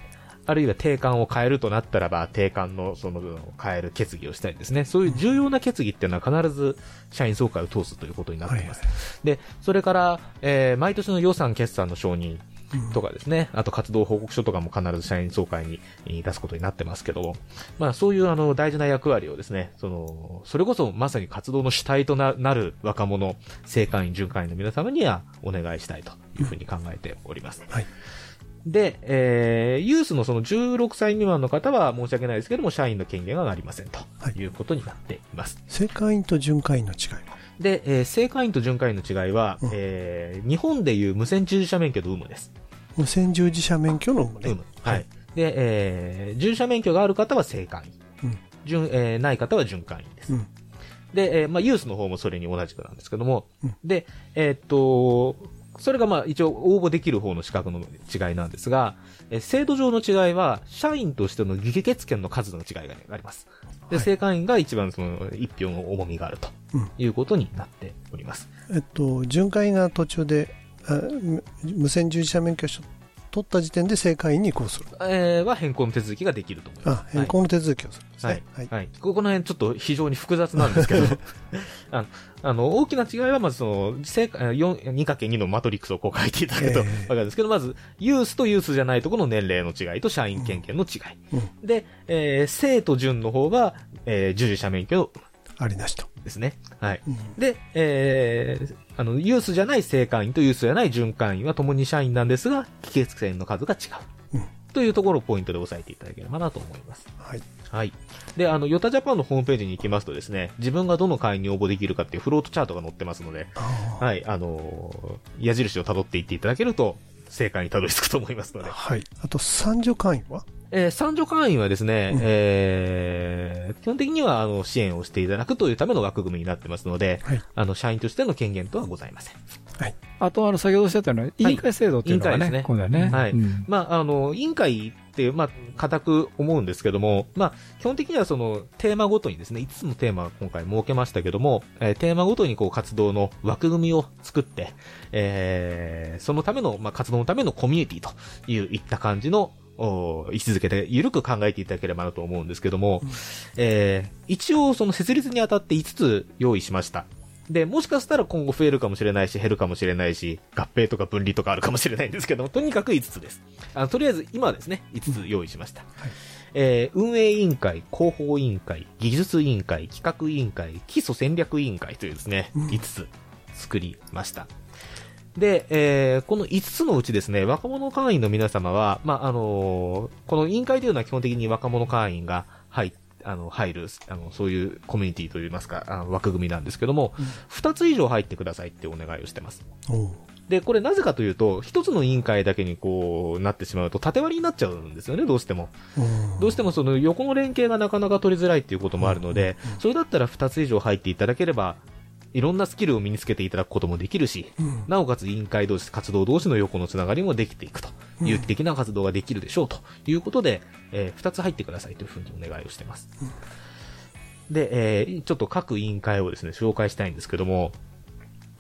あるいは定款を変えるとなったらば、定款のその変える決議をしたりですね。そういう重要な決議っていうのは必ず社員総会を通すということになっています。で、それから、えー毎年の予算決算の承認とかですね、あと活動報告書とかも必ず社員総会にえー出すことになってますけども、まあそういうあの大事な役割をですね、その、それこそまさに活動の主体とななる若者、正会員、準会員の皆様にはお願いしたいというふうに考えております。はい。で、えー、ユースのその16歳未満の方は申し訳ないですけども、社員の権限がありませんということになっています。正会員と準会員の違いは？で、えー正会員と準会員の違いは、えー日本でいう無線従事者免許の有無です。無線従事者免許の有無ね。有無。はい。で、えー従事者免許がある方は正会員。うん準えーない方は準会員です。うんで、えーまあ、ユースの方もそれに同じくなんですけども、で、えーっと、それがまあ一応応募できる方の資格の違いなんですが、えー制度上の違いは、社員としての議決権の数の違いがあります。で、正会員が一番その一票の重みがあるとうんいうことになっております。えっと、巡回が途中で、無線従事者免許証取った時点で正会員に移行する。えーは変更の手続きができると思います。あ、変更の手続きをするんですはねい。。はい。ここの辺ちょっと非常に複雑なんですけど、あの、あの大きな違いはまずその、正解、4 2×2 のマトリックスをこう書いていただくとわかるんですけど、まず、ユースとユースじゃないところの年齢の違いと社員権限の違い。うんで、えー、生と準の方が、えー、従事者免許ありなしと。ですね。はい。で、えー、あの、ユースじゃない正会員とユースじゃない準会員は共に社員なんですが、議決権の数が違う。うんというところをポイントで押さえていただければなと思います。はい。はい。で、あの、ヨタジャパンのホームページに行きますとですね、自分がどの会員に応募できるかっていうフロートチャートが載ってますので、はい、あのー矢印を辿っていっていただけると、正解にたどり着くと思いますので。はい。あと、三女会員は？えー三女会員はですね、えー基本的には、あの、支援をしていただくというための枠組みになってますので、あの、社員としての権限とはございません。あと、あの、先ほどおっしゃったような、委員会制度っていうのがね、ね。今度はね。はい。うんまあ、あの、委員会って、まあ、固く思うんですけども、まあ、基本的にはその、テーマごとにですね、5つのテーマを今回設けましたけども、えーテーマごとにこう、活動の枠組みを作って、えーそのための、まあ、活動のためのコミュニティという、いった感じの、お位置づけで緩く考えていただければなと思うんですけども、えー一応その設立にあたって5つ用意しました。で、もしかしたら今後増えるかもしれないし、減るかもしれないし、合併とか分離とかあるかもしれないんですけども、とにかく5つです。あのとりあえず今はですね、5つ用意しました。えー運営委員会、広報委員会、技術委員会、企画委員会、基礎戦略委員会というですね、5つ作りました。で、えーこの5つのうちですね、若者会員の皆様は、まあ、あのーこの委員会というのは基本的に若者会員が入っあの、入る、あの、そういうコミュニティといいますか、あの枠組みなんですけども、二、つ以上入ってくださいってお願いをしてます。で、これなぜかというと、一つの委員会だけにこう、なってしまうと縦割りになっちゃうんですよね、どうしても。うんどうしてもその横の連携がなかなか取りづらいっていうこともあるので、それだったら二つ以上入っていただければ、いろんなスキルを身につけていただくこともできるし、うんなおかつ委員会同士、活動同士の横のつながりもできていくと、有機的な活動ができるでしょうということで、えー二つ入ってくださいというふうにお願いをしてます。で、えーちょっと各委員会をですね、紹介したいんですけども、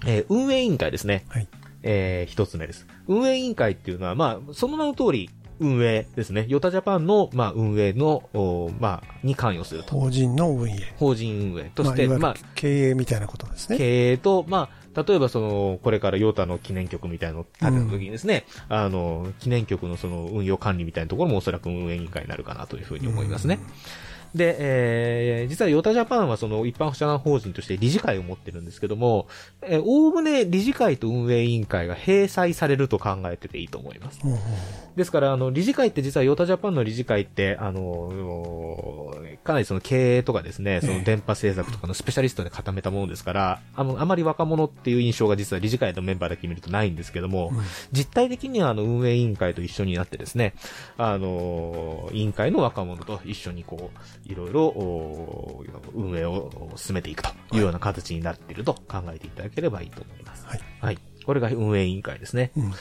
えー運営委員会ですね。はいえー一つ目です。運営委員会っていうのは、まあ、その名の通り、運営ですね。ヨタジャパンの、まあ、運営の、おまあ、に関与すると。法人の運営。法人運営として、まあ、経営みたいなことですね。経営と、まあ、例えばその、これからヨタの記念局みたいなのを立てた時にですね、あの、記念局のその運用管理みたいなところもおそらく運営委員会になるかなというふうに思いますね。で、えー、実はヨタジャパンはその一般社団法人として理事会を持ってるんですけども、えー、おおむね理事会と運営委員会が閉鎖されると考えてていいと思います。ですから、あの、理事会って実はヨタジャパンの理事会って、あの、かなりその経営とかですね、その電波政策とかのスペシャリストで固めたものですから、あの、あまり若者っていう印象が実は理事会のメンバーだけ見るとないんですけども、実態的にはあの、運営委員会と一緒になってですね、あの、委員会の若者と一緒にこう、いろいろ、お運営を進めていくというような形になっていると考えていただければいいと思います。はい。はい。これが運営委員会ですね。うん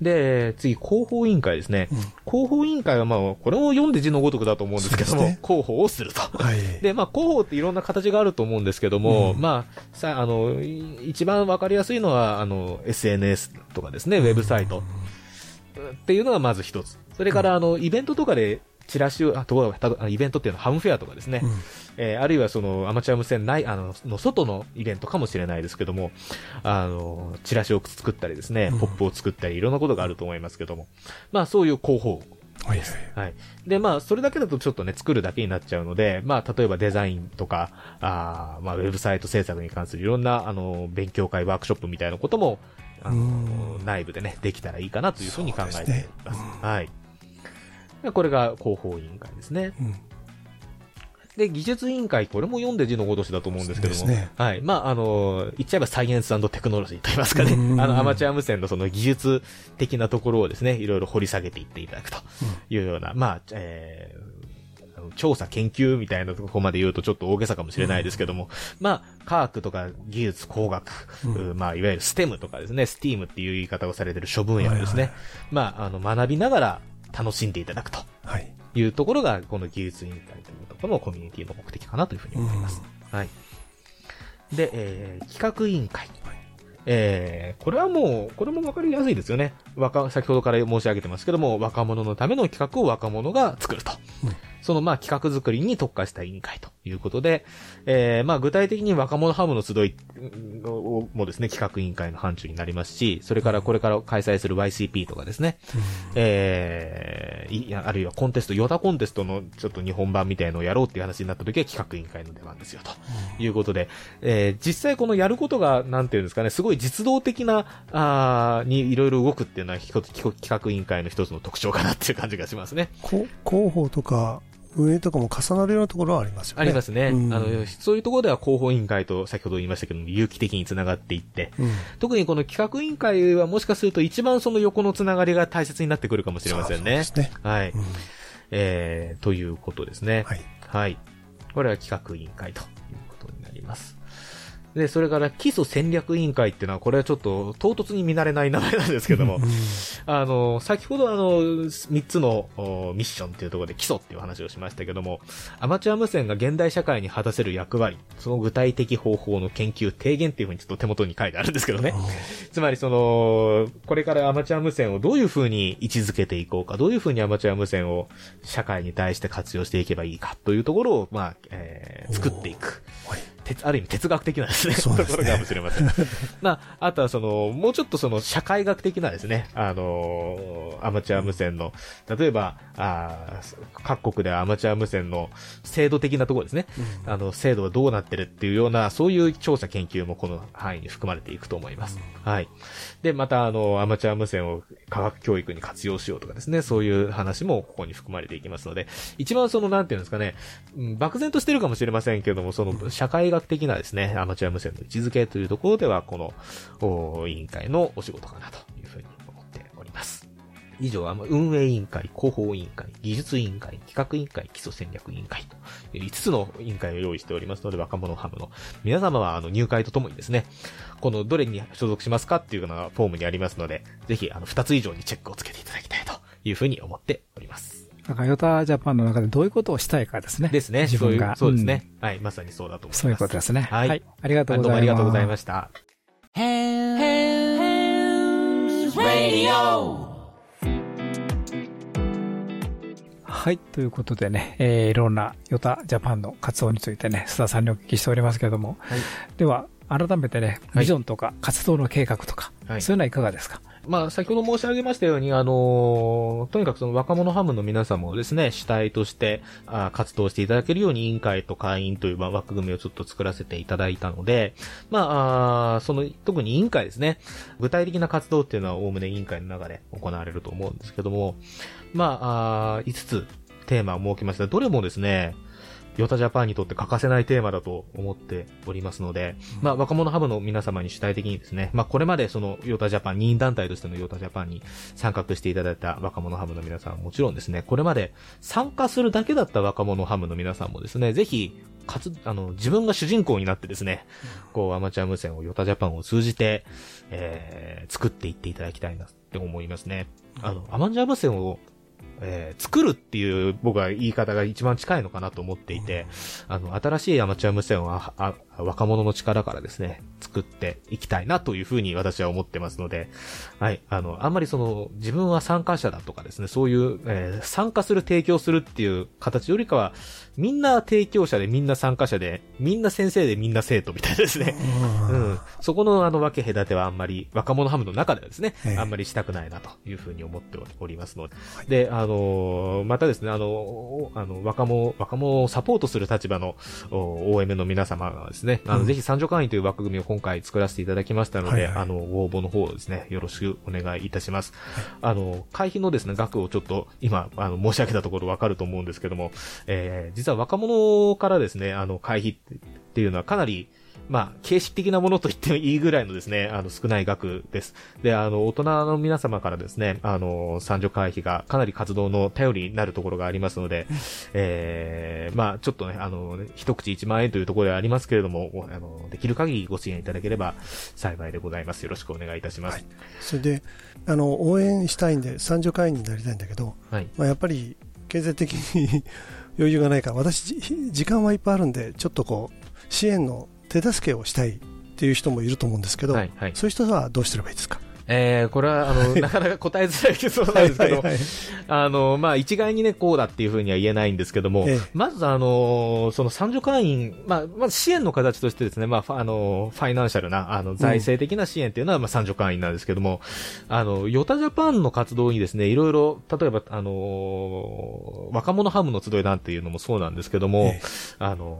で、次、広報委員会ですね。うん広報委員会はまあ、これも読んで字のごとくだと思うんですけども、ね広報をすると。はい。で、まあ、広報っていろんな形があると思うんですけども、うんまあ、さ、あの、い一番わかりやすいのは、あの、SNS とかですね、ウェブサイトっていうのがまず一つ。それから、あの、イベントとかで、チラシを、あ、とたあイベントっていうのはハムフェアとかですね。うんえーあるいはそのアマチュア無線ない、あの、の外のイベントかもしれないですけども、あの、チラシを作ったりですね、ポップを作ったり、いろんなことがあると思いますけども、まあそういう広報はい。はい。で、まあ、それだけだとちょっとね、作るだけになっちゃうので、まあ、例えばデザインとか、あーまあ、ウェブサイト制作に関するいろんな、あの、勉強会、ワークショップみたいなことも、あの、内部でね、できたらいいかなというふうに考えています。はい。でこれが広報委員会ですね。うん。で、技術委員会、これも読んで字のごとしだと思うんですけども、ね。はい。まあ、あの、言っちゃえばサイエンステクノロジーと言いますかね、うん。あの、アマチュア無線のその技術的なところをですね、いろいろ掘り下げていっていただくというような、まあ、えー調査研究みたいなところまで言うとちょっと大げさかもしれないですけども、まあ、科学とか技術工学、うまあ、いわゆる STEM とかですね、STEAM っていう言い方をされてる諸分野をですね、はい。まあ、あの、学びながら楽しんでいただくとはい。いうところが、この技術委員会というところのコミュニティの目的かなというふうに思います。はい。で、えー企画委員会。えーこれはもう、これもわかりやすいですよね。若、先ほどから申し上げてますけども、若者のための企画を若者が作ると。そのまあ企画作りに特化した委員会ということで、えーまあ具体的に若者ハムの集いうんもですね、企画委員会の範疇になりますし、それからこれから開催する YCP とかですね、えーいや、あるいはコンテスト、ヨタコンテストのちょっと日本版みたいのをやろうっていう話になった時は企画委員会の出番ですよ、ということで、えー実際このやることが、なんていうんですかね、すごい実動的な、あーにいろいろ動くっていうのは、企画委員会の一つの特徴かなっていう感じがしますね。こ広報とか運営とかも重なるようなところはありますよね。ありますね。うんあの、そういうところでは広報委員会と先ほど言いましたけども、有機的につながっていって、うん特にこの企画委員会はもしかすると一番その横のつながりが大切になってくるかもしれませんね。そうですねはい。うんえー、ということですね。はい。はい。これは企画委員会ということになります。で、それから基礎戦略委員会っていうのは、これはちょっと唐突に見慣れない名前なんですけども、あの、先ほどあの、3つのおミッションっていうところで基礎っていう話をしましたけども、アマチュア無線が現代社会に果たせる役割、その具体的方法の研究、提言っていうふうにちょっと手元に書いてあるんですけどね。つまりその、これからアマチュア無線をどういうふうに位置づけていこうか、どういうふうにアマチュア無線を社会に対して活用していけばいいかというところを、まあ、えー作っていく。哲ある意味哲学的なですね、そうですねところかもしれません。まあ、あとはその、もうちょっとその、社会学的なですね、あのーアマチュア無線の、例えば、あー各国ではアマチュア無線の制度的なところですね、あの、制度はどうなってるっていうような、そういう調査研究もこの範囲に含まれていくと思います。はい。で、また、あの、アマチュア無線を科学教育に活用しようとかですね、そういう話もここに含まれていきますので、一番その、なんていうんですかね、漠然としてるかもしれませんけども、その、社会学的なですね、アマチュア無線の位置づけというところでは、この、委員会のお仕事かなと。以上は、まあ運営委員会、広報委員会、技術委員会、企画委員会、基礎戦略委員会という5つの委員会を用意しておりますので、若者ハムの皆様はあの入会とともにですね、このどれに所属しますかっていうのがフォームにありますので、ぜひあの2つ以上にチェックをつけていただきたいというふうに思っております。だから、ヨタジャパンの中でどういうことをしたいかですね。ですね。自分が。そういうそうですね、はい。まさにそうだと思います。そういうことですね。はい。はいありがとうございますどうもありがとうございました。Radio. はい。ということでね、えーいろんなヨタジャパンの活動についてね、須田さんにお聞きしておりますけれども、はい。では、改めてね、はい。ビジョンとか活動の計画とか、はい。そういうのはいかがですか？まあ、先ほど申し上げましたように、あのーとにかくその若者ハムの皆様をですね、主体として、あー活動していただけるように委員会と会員というまあ枠組みをちょっと作らせていただいたので、まあ、あーその、特に委員会ですね、具体的な活動っていうのはおおむね委員会の中で行われると思うんですけども、まあ、あ5つテーマを設けました。どれもですね、ヨタジャパンにとって欠かせないテーマだと思っておりますので、まあ、若者ハブの皆様に主体的にですね、まあ、これまでそのヨタジャパン、任意団体としてのヨタジャパンに参画していただいた若者ハムの皆さんはもちろんですね、これまで参加するだけだった若者ハムの皆さんもですね、ぜひ、かつ、あの、自分が主人公になってですね、こう、アマチュア無線をヨタジャパンを通じて、えー、作っていっていただきたいなって思いますね。あの、アマチュア無線をえー作るっていう僕は言い方が一番近いのかなと思っていて、あの、新しいアマチュア無線は、あ若者の力からですね、作っていきたいなというふうに私は思ってますので、はい、あの、あんまりその、自分は参加者だとかですね、そういう、えー参加する、提供するっていう形よりかは、みんな提供者でみんな参加者で、みんな先生でみんな生徒みたいなですね、うん。そこのあの分け隔てはあんまり若者ハムの中ではですね、ええあんまりしたくないなというふうに思っておりますので。で、あのーまたですね、あのおあの、若者、若者をサポートする立場のお OM の皆様がですね、あの、うん。ぜひ三女会員という枠組みを今回作らせていただきましたので、はいはい。あの、ご応募の方をですね、よろしくお願いいたします。あの、会費のですね、額をちょっと今、あの、申し上げたところわかると思うんですけども、えー実は若者からですね、あの、会費っていうのはかなり、まあ、形式的なものと言ってもいいぐらいのですね、あの、少ない額です。で、あの、大人の皆様からですね、あの、三女会費がかなり活動の頼りになるところがありますので、えー、まあ、ちょっとね、あの、一口1万円というところではありますけれども、あの、できる限りご支援いただければ幸いでございます。よろしくお願いいたします。それであの応援したいんで三女会員になりたいんだけど、はい。まあ、やっぱり経済的に 余裕がないから私じ時間はいっぱいあるんでちょっとこう支援の手助けをしたいっていう人もいると思うんですけど、はい、はい。そういう人はどうすればいいですか？えー、これは、あの、なかなか答えづらい結論なんですけど、あの、まあ、一概にね、こうだっていうふうには言えないんですけども、ええ。まず、あの、その三女会員、まあ、まず支援の形としてですね、まあ、ファあの、ファイナンシャルな、あの、財政的な支援っていうのは、まあ、三女会員なんですけども、あの、ヨタジャパンの活動にですね、いろいろ、例えば、あの、若者ハムの集いなんていうのもそうなんですけども、ええ。あの、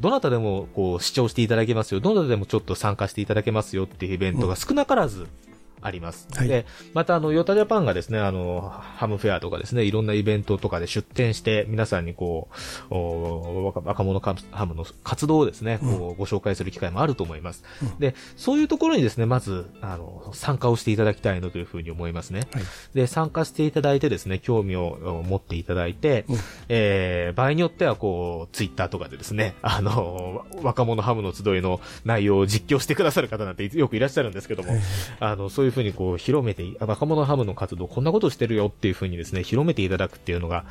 どなたでも、こう、視聴していただけますよ、どなたでもちょっと参加していただけますよっていうイベントが少なからず、あります。はいで、またあの、ヨタジャパンがですね、あの、ハムフェアとかですね、いろんなイベントとかで出展して、皆さんにこう、お若若者カハムの活動をですね、こう、ご紹介する機会もあると思います。で、そういうところにですね、まず、あの、参加をしていただきたいなというふうに思いますね。はいで、参加していただいてですね、興味をお持っていただいて、うんえー、場合によってはこう、ツイッターとかでですね、あの、若者ハムの集いの内容を実況してくださる方なんてよくいらっしゃるんですけども、あの、そういうふうにこう、広めて若者ハムの活動こんなことしてるよっていうふうにですね、広めていただくっていうのが、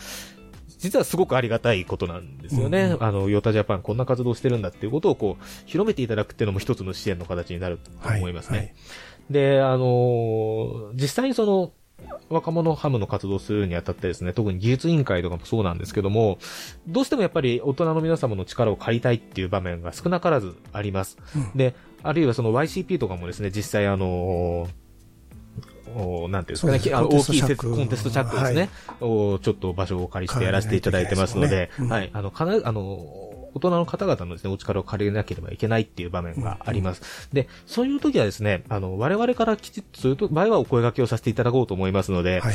実はすごくありがたいことなんですよね。うんあの、ヨタジャパンこんな活動してるんだっていうことをこう、広めていただくっていうのも一つの支援の形になると思いますね。はいはいで、あのー実際にその、若者ハムの活動するにあたってですね、特に技術委員会とかもそうなんですけども、どうしてもやっぱり大人の皆様の力を借りたいっていう場面が少なからずあります。うんで、あるいはその YCP とかもですね、実際あのおなんていうんですかね、大きいコンテストチャックですね、おちょっと場所をお借りしてやらせていただいてますので、うんはい、あの、かな、あの、大人の方々のですね、お力を借りなければいけないっていう場面があります。で、そういう時はですね、あの、我々からきちっとすると、場合はお声掛けをさせていただこうと思いますので、はい。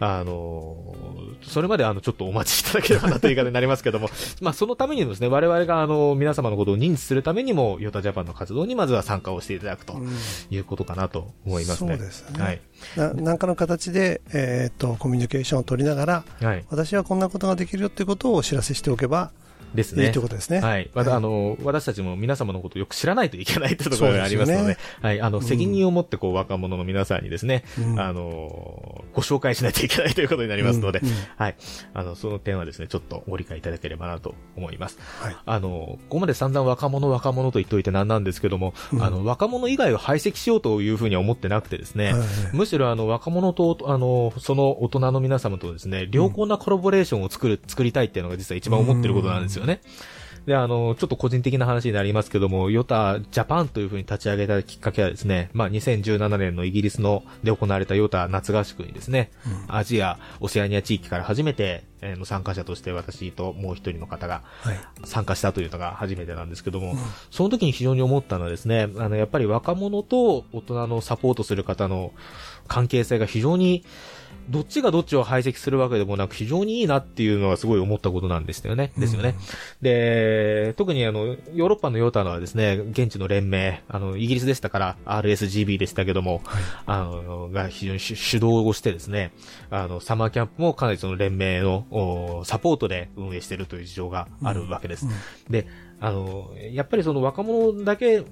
あの、それまであの、ちょっとお待ちいただければなという言い方になりますけども、まあ、そのためにもですね、我々があの、皆様のことを認知するためにも、ヨタジャパンの活動にまずは参加をしていただくとうんいうことかなと思いますね。そうですねはい。な何かの形で、えーっとコミュニケーションを取りながらはい。私はこんなことができるよっていうことをお知らせしておけばですね。いいということですね。はい。また、あの、私たちも皆様のことをよく知らないといけないというところがありますので、ですはい。あの、うん責任を持って、こう、若者の皆さんにですね、うんあの、ご紹介しないといけないということになりますので、うんうんはい。あの、その点はですね、ちょっとご理解いただければなと思います。はいあの、ここまで散々若者若者と言っておいてなんなんですけども、うんあの、若者以外を排斥しようというふうには思ってなくてですね、はいむしろあの、若者と、あの、その大人の皆様とですね、良好なコラボレーションを作る、作りたいっていうのが実は一番思ってることなんですよね。で、あの、ちょっと個人的な話になりますけども、ヨタジャパンというふうに立ち上げたきっかけはですね、まあ、2017年のイギリスので行われたヨタ夏合宿にですね、アジア、オセアニア地域から初めて、えーの参加者として私ともう一人の方がはい。参加したというのが初めてなんですけども、その時に非常に思ったのはですね、あの、やっぱり若者と大人のサポートする方の関係性が非常に、どっちがどっちを排斥するわけでもなく非常にいいなっていうのはすごい思ったことなんですよね。ですよね。で、特にあの、ヨーロッパのヨータのはですね、現地の連盟、あの、イギリスでしたから RSGB でしたけども、あの、が非常に主主導をしてですね、あの、サマーキャンプもかなりその連盟のおサポートで運営しているという事情があるわけです。で、あの、やっぱりその若者だけ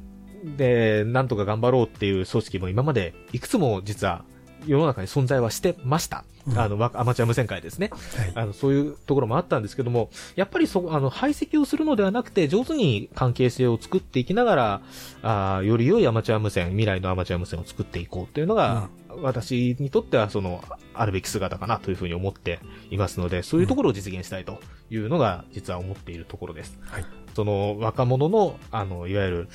でなんとか頑張ろうっていう組織も今までいくつも実は世の中に存在はしてました。あの、わアマチュア無線会ですね。はいあの、そういうところもあったんですけども、やっぱりそ、あの、排斥をするのではなくて、上手に関係性を作っていきながら、あーより良いアマチュア無線、未来のアマチュア無線を作っていこうっていうのが、私にとっては、その、あるべき姿かなというふうに思っていますので、そういうところを実現したいというのが、実は思っているところです。はいその、若者の、あの、いわゆる、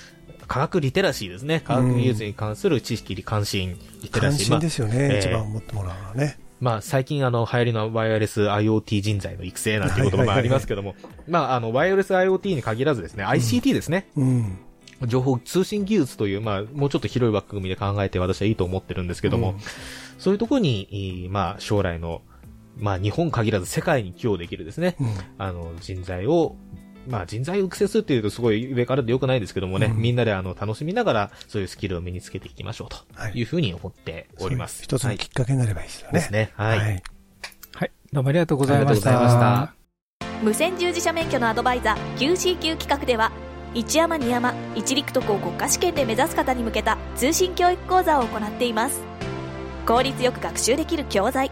科学リテラシーですね。科学技術に関する知識、関心、リテラ関シー。心ですよね、まあえー一番思ってもらうのはね。まあ、最近あの、流行りのワイヤレス IoT 人材の育成なんていう言葉もありますけども、まあ、あの、ワイヤレス IoT に限らずですね、ICT ですね。うん。情報通信技術という、まあ、もうちょっと広い枠組みで考えて私はいいと思ってるんですけども、うんそういうところに、まあ、将来の、まあ、日本限らず世界に寄与できるですね、うんあの、人材を、まあ人材を育成するっていうとすごい上からで良くないですけどもね、うんみんなであの楽しみながらそういうスキルを身につけていきましょうというふうに思っております。一つのきっかけになればいいですよね。ですね。はい。はい。はい。どうもありがとうございました。ありがとうございました無線従事者免許のアドバイザー QCQ 企画では一山二山一陸徳を国家試験で目指す方に向けた通信教育講座を行っています効率よく学習できる教材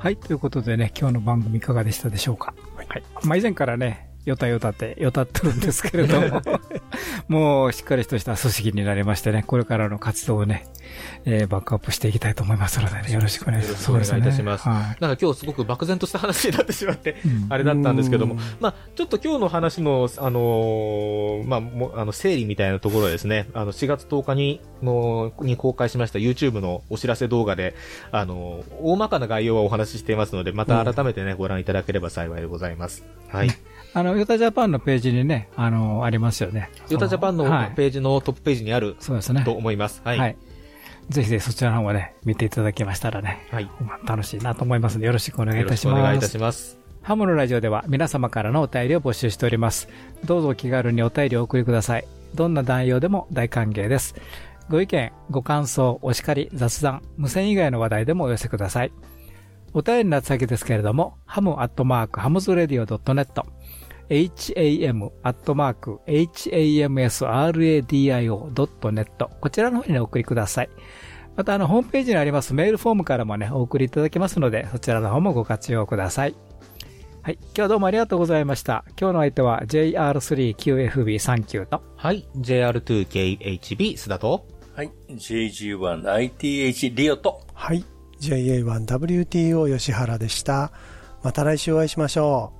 はい。ということでね、今日の番組いかがでしたでしょうか？はい。まあ、以前からね、よたよたって、よたってるんですけれども、もうしっかりとした組織になりましてね、これからの活動をね、えーバックアップしていきたいと思いますので、ね、よろしくお願いします。いいたします。そうでなんか今日すごく漠然とした話になってしまって、うんあれだったんですけどもうん、まあちょっと今日の話の、あのーまあもうあの、整理みたいなところはですね、あの、4月10日に、の、に公開しました YouTube のお知らせ動画で、あのー大まかな概要はお話ししていますので、また改めてね、ご覧いただければ幸いでございます。はい。あの、ヨタジャパンのページにね、あの、ありますよね。ヨタジャパンのはいページのトップページにあるそうですね。と思います。はい。はい。ぜひぜひそちらの方もね、見ていただけましたらね、はい。まあ楽しいなと思いますので、よろしくお願いいたします。しくお願いいたします。ハムのラジオでは皆様からのお便りを募集しております。どうぞお気軽にお便りをお送りください。どんな内容でも大歓迎です。ご意見、ご感想、お叱り、雑談、無線以外の話題でもお寄せください。お便りの先ですけれども、 ham アットマーク hamsradio .net、ham アットマーク hamsradio.net こちらの方にお送りください。また、あの、ホームページにありますメールフォームからもね、お送りいただけますので、そちらの方もご活用ください。はい。今日はどうもありがとうございました。今日の相手は JR3QFB39 と、はい。JR2KHB 須田と、はい。JG1ITH リオと、はい。JA1WTO 吉原でした。また来週お会いしましょう。